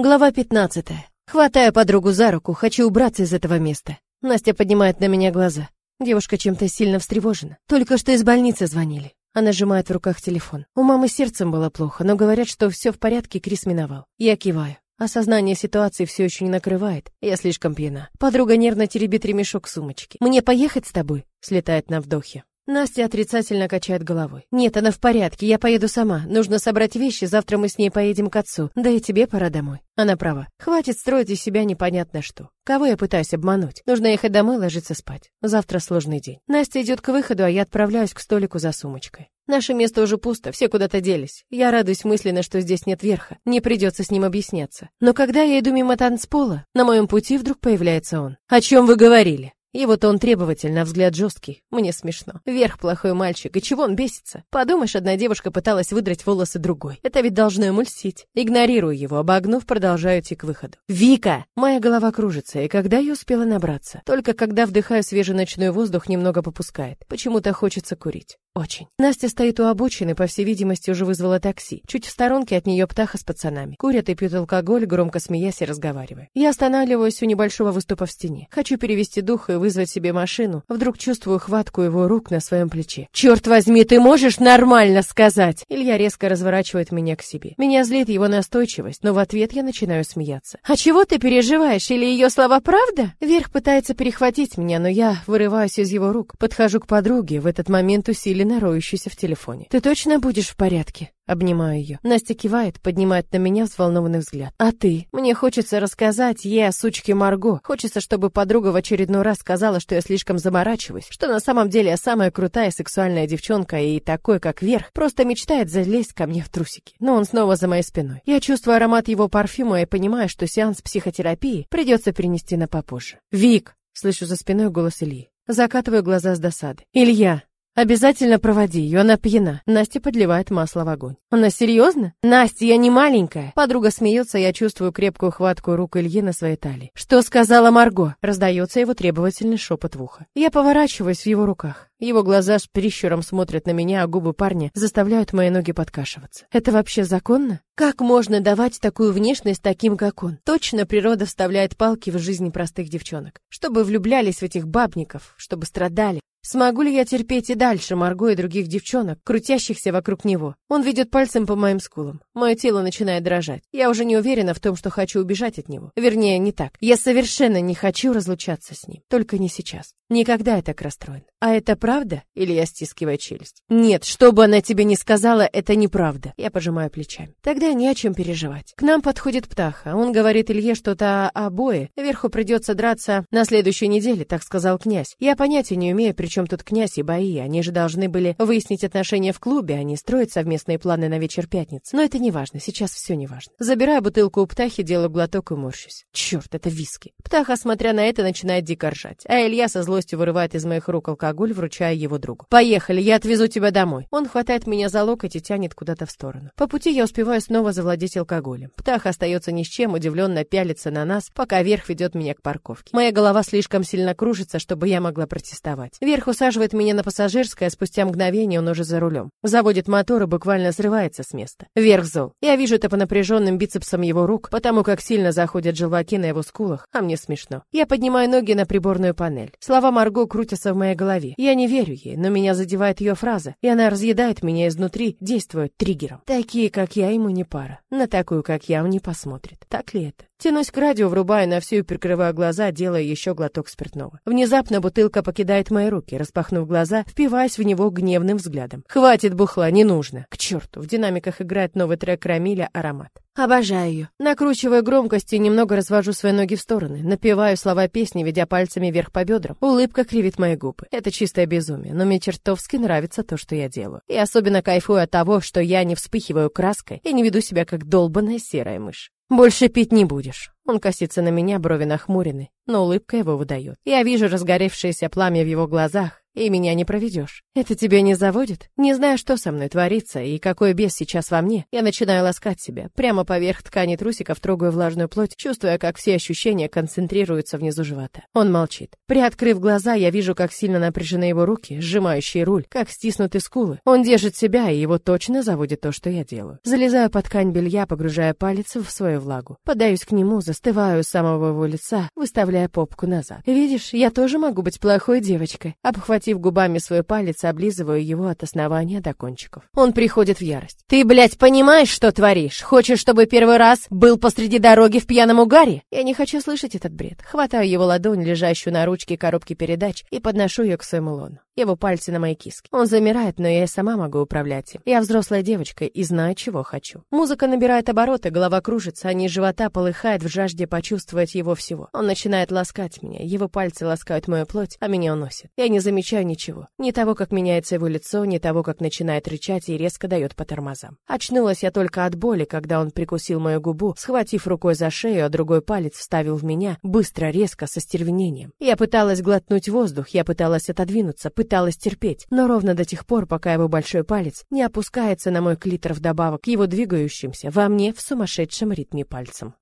Глава 15. Хватаю подругу за руку, хочу убраться из этого места. Настя поднимает на меня глаза. Девушка чем-то сильно встревожена. Только что из больницы звонили. Она сжимает в руках телефон. У мамы сердцем было плохо, но говорят, что все в порядке, Крис миновал. Я киваю. Осознание ситуации все еще не накрывает. Я слишком пьяна. Подруга нервно теребит ремешок сумочки. «Мне поехать с тобой?» Слетает на вдохе. Настя отрицательно качает головой. Нет, она в порядке, я поеду сама. Нужно собрать вещи, завтра мы с ней поедем к отцу. Да и тебе пора домой. Она права. Хватит строить из себя непонятно что. Кого я пытаюсь обмануть? Нужно ехать домой, ложиться спать. Завтра сложный день. Настя идет к выходу, а я отправляюсь к столику за сумочкой. Наше место уже пусто, все куда-то делись. Я радуюсь мысленно, что здесь нет верха. Не придется с ним объясняться. Но когда я иду мимо танцпола, на моем пути вдруг появляется он. О чем вы говорили? И вот он требовательно, взгляд жесткий. Мне смешно. Верх плохой мальчик, и чего он бесится? Подумаешь, одна девушка пыталась выдрать волосы другой. Это ведь должно ему льстить. Игнорирую его, обогнув, продолжаю идти к выходу. «Вика!» Моя голова кружится, и когда я успела набраться? Только когда вдыхаю свежий ночной воздух, немного попускает. Почему-то хочется курить. Очень. Настя стоит у обочины, по всей видимости, уже вызвала такси. Чуть в сторонке от нее птаха с пацанами. Курят и пьют алкоголь, громко смеясь и разговаривая. Я останавливаюсь у небольшого выступа в стене. Хочу перевести дух и вызвать себе машину. Вдруг чувствую хватку его рук на своем плече. «Черт возьми, ты можешь нормально сказать?» Илья резко разворачивает меня к себе. Меня злит его настойчивость, но в ответ я начинаю смеяться. «А чего ты переживаешь? Или ее слова правда?» Верх пытается перехватить меня, но я вырываюсь из его рук. Подхожу к подруге, в этот момент усиленно Полина, роющаяся в телефоне. «Ты точно будешь в порядке?» Обнимаю ее. Настя кивает, поднимает на меня взволнованный взгляд. «А ты?» Мне хочется рассказать ей о сучке Марго. Хочется, чтобы подруга в очередной раз сказала, что я слишком заморачиваюсь, что на самом деле я самая крутая сексуальная девчонка и такой, как Верх, просто мечтает залезть ко мне в трусики. Но он снова за моей спиной. Я чувствую аромат его парфюма и понимаю, что сеанс психотерапии придется перенести на попозже. «Вик!» Слышу за спиной голос Ильи. Закатываю глаза с досады. «Илья!» Обязательно проводи ее, она пьяна. Настя подливает масло в огонь. Она серьезно? Настя, я не маленькая. Подруга смеется, я чувствую крепкую хватку рук Ильи на своей талии. Что сказала Марго? Раздается его требовательный шепот в ухо. Я поворачиваюсь в его руках. Его глаза с прищуром смотрят на меня, а губы парня заставляют мои ноги подкашиваться. Это вообще законно? Как можно давать такую внешность таким, как он? Точно природа вставляет палки в жизни простых девчонок. Чтобы влюблялись в этих бабников, чтобы страдали. Смогу ли я терпеть и дальше Марго и других девчонок, крутящихся вокруг него? Он ведет пальцем по моим скулам. Мое тело начинает дрожать. Я уже не уверена в том, что хочу убежать от него. Вернее, не так. Я совершенно не хочу разлучаться с ним. Только не сейчас. Никогда я так расстроен. А это правда? Или я стискиваю челюсть? Нет, что бы она тебе ни сказала, это неправда. Я пожимаю плечами. Тогда не о чем переживать. К нам подходит Птаха. Он говорит Илье что-то о бое. Верху придется драться на следующей неделе, так сказал князь. Я понятия не умею, при чем тут князь и бои. Они же должны были выяснить отношения в клубе, а не строить совместные планы на вечер пятницы. Но это не важно, сейчас все не важно. Забираю бутылку у Птахи, делаю глоток и морщусь. Черт, это виски. Птаха, смотря на это, начинает дико ржать. А Илья со злой злостью вырывает из моих рук алкоголь, вручая его другу. «Поехали, я отвезу тебя домой». Он хватает меня за локоть и тянет куда-то в сторону. По пути я успеваю снова завладеть алкоголем. Птах остается ни с чем, удивленно пялится на нас, пока Верх ведет меня к парковке. Моя голова слишком сильно кружится, чтобы я могла протестовать. Верх усаживает меня на пассажирское, а спустя мгновение он уже за рулем. Заводит мотор и буквально срывается с места. Верх зол. Я вижу это по напряженным бицепсам его рук, потому как сильно заходят желваки на его скулах, а мне смешно. Я поднимаю ноги на приборную панель. Слова Слова Марго крутятся в моей голове. Я не верю ей, но меня задевает ее фраза, и она разъедает меня изнутри, действует триггером. Такие, как я, ему не пара. На такую, как я, он не посмотрит. Так ли это? Тянусь к радио, врубаю на всю и прикрываю глаза, делая еще глоток спиртного. Внезапно бутылка покидает мои руки, распахнув глаза, впиваясь в него гневным взглядом. «Хватит бухла, не нужно!» К черту, в динамиках играет новый трек Рамиля «Аромат». Обожаю ее. Накручивая громкость и немного развожу свои ноги в стороны. Напеваю слова песни, ведя пальцами вверх по бедрам. Улыбка кривит мои губы. Это чистое безумие, но мне чертовски нравится то, что я делаю. И особенно кайфую от того, что я не вспыхиваю краской и не веду себя как долбаная серая мышь. «Больше пить не будешь». Он косится на меня, брови нахмурены, но улыбка его выдает. Я вижу разгоревшееся пламя в его глазах, и меня не проведешь. Это тебя не заводит? Не знаю, что со мной творится и какой бес сейчас во мне, я начинаю ласкать себя. Прямо поверх ткани трусиков трогаю влажную плоть, чувствуя, как все ощущения концентрируются внизу живота. Он молчит. Приоткрыв глаза, я вижу, как сильно напряжены его руки, сжимающие руль, как стиснуты скулы. Он держит себя, и его точно заводит то, что я делаю. Залезаю под ткань белья, погружая палец в свою влагу. Подаюсь к нему, застываю у самого его лица, выставляя попку назад. Видишь, я тоже могу быть плохой девочкой. Обхватив губами свой палец, облизываю его от основания до кончиков. Он приходит в ярость. Ты, блядь, понимаешь, что творишь? Хочешь, чтобы первый раз был посреди дороги в пьяном угаре? Я не хочу слышать этот бред. Хватаю его ладонь, лежащую на ручке коробки передач, и подношу ее к своему лону. Его пальцы на моей киске. Он замирает, но я и сама могу управлять им. Я взрослая девочка и знаю, чего хочу. Музыка набирает обороты, голова кружится, а низ живота полыхает в жажде почувствовать его всего. Он начинает ласкать меня, его пальцы ласкают мою плоть, а меня уносит. Я не замечаю ничего. Ни того, как меняется его лицо, ни того, как начинает рычать и резко дает по тормозам. Очнулась я только от боли, когда он прикусил мою губу, схватив рукой за шею, а другой палец вставил в меня, быстро, резко, со стервенением. Я пыталась глотнуть воздух, я пыталась отодвинуться, пыталась терпеть, но ровно до тех пор, пока его большой палец не опускается на мой клитор вдобавок к его двигающимся во мне в сумасшедшем ритме пальцем.